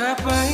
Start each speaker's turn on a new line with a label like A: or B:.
A: happen